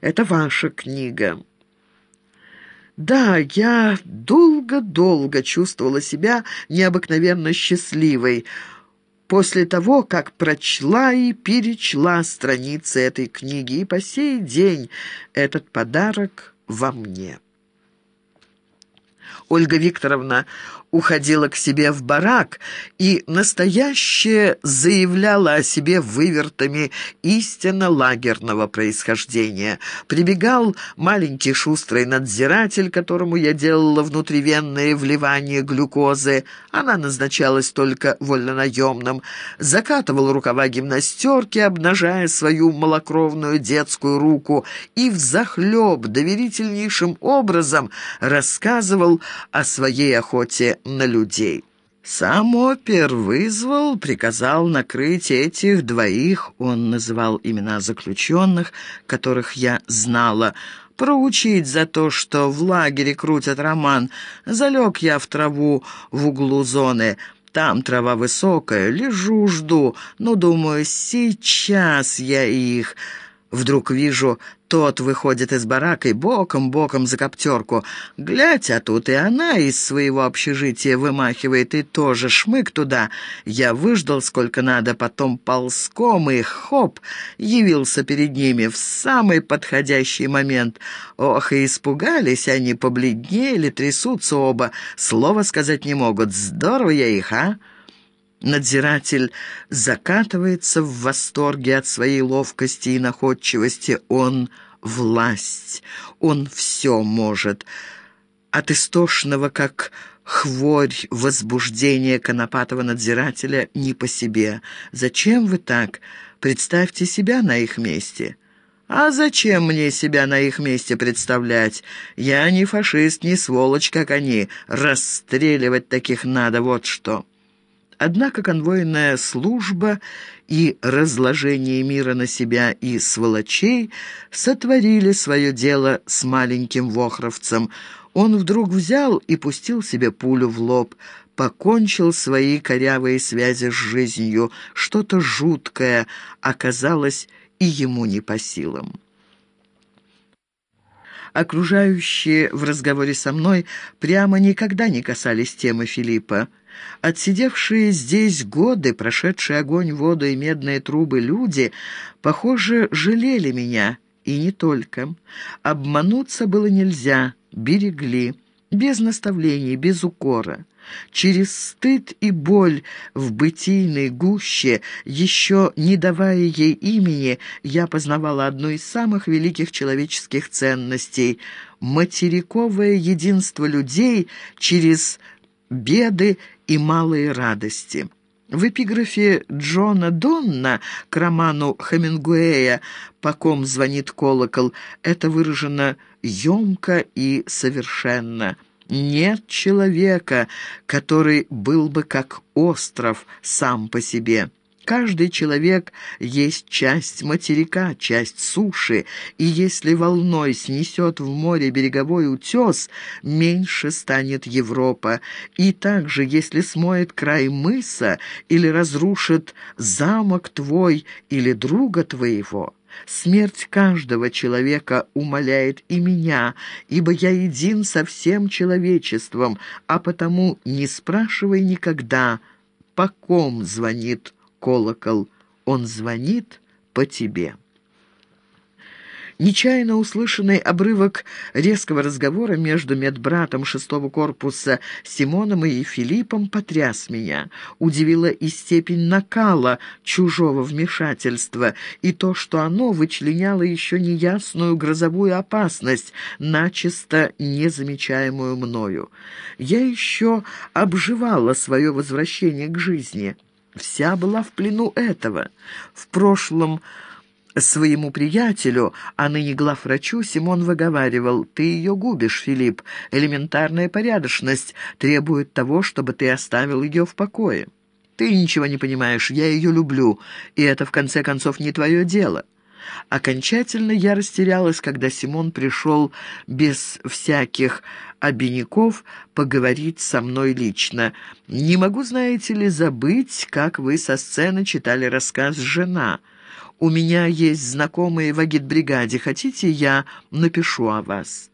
Это ваша книга». Да, я долго-долго чувствовала себя необыкновенно счастливой после того, как прочла и перечла страницы этой книги, и по сей день этот подарок во мне. Ольга Викторовна уходила к себе в барак и настоящее заявляла о себе вывертами истинно лагерного происхождения. Прибегал маленький шустрый надзиратель, которому я делала внутривенное вливание глюкозы. Она назначалась только вольнонаемным. Закатывал рукава гимнастерки, обнажая свою малокровную детскую руку, и взахлеб доверительнейшим образом рассказывал о своей охоте на людей. Сам опер вызвал, приказал накрыть этих двоих, он называл имена заключенных, которых я знала, проучить за то, что в лагере крутят роман. Залег я в траву в углу зоны, там трава высокая, лежу, жду, ну, думаю, сейчас я их... Вдруг вижу, тот выходит из барака и боком-боком за коптерку. Глядь, а тут и она из своего общежития вымахивает, и тоже шмык туда. Я выждал сколько надо, потом ползком и хоп, явился перед ними в самый подходящий момент. Ох, и испугались они, побледнели, трясутся оба. Слова сказать не могут. Здорово я их, а?» Надзиратель закатывается в восторге от своей ловкости и находчивости. Он — власть, он все может. От истошного, как хворь возбуждения конопатого надзирателя не по себе. «Зачем вы так? Представьте себя на их месте». «А зачем мне себя на их месте представлять? Я не фашист, не сволочь, как они. Расстреливать таких надо, вот что». Однако конвойная служба и разложение мира на себя и сволочей сотворили свое дело с маленьким вохровцем. Он вдруг взял и пустил себе пулю в лоб, покончил свои корявые связи с жизнью. Что-то жуткое оказалось и ему не по силам. Окружающие в разговоре со мной прямо никогда не касались темы Филиппа. Отсидевшие здесь годы, прошедшие огонь, воду и медные трубы люди, похоже, жалели меня, и не только. Обмануться было нельзя, берегли, без наставлений, без укора. Через стыд и боль в бытийной гуще, еще не давая ей имени, я познавала одну из самых великих человеческих ценностей — материковое единство людей через беды и малые радости. В эпиграфе Джона Донна к роману Хемингуэя «По ком звонит колокол» это выражено емко и совершенно. Нет человека, который был бы как остров сам по себе. Каждый человек есть часть материка, часть суши, и если волной снесет в море береговой утес, меньше станет Европа. И также, если смоет край мыса или разрушит замок твой или друга твоего, Смерть каждого человека умоляет и меня, ибо я един со всем человечеством, а потому не спрашивай никогда, по ком звонит колокол, он звонит по тебе». Нечаянно услышанный обрывок резкого разговора между медбратом шестого корпуса Симоном и Филиппом потряс меня. Удивила и степень накала чужого вмешательства, и то, что оно вычленяло еще неясную грозовую опасность, начисто незамечаемую мною. Я еще обживала свое возвращение к жизни — вся была в плену этого. В прошлом своему приятелю, а ныне главврачу, Симон выговаривал, «Ты ее губишь, Филипп. Элементарная порядочность требует того, чтобы ты оставил ее в покое. Ты ничего не понимаешь, я ее люблю, и это, в конце концов, не твое дело». Окончательно я растерялась, когда Симон пришел без всяких обиняков поговорить со мной лично. «Не могу, знаете ли, забыть, как вы со сцены читали рассказ «Жена». У меня есть знакомые в агитбригаде. Хотите, я напишу о вас?»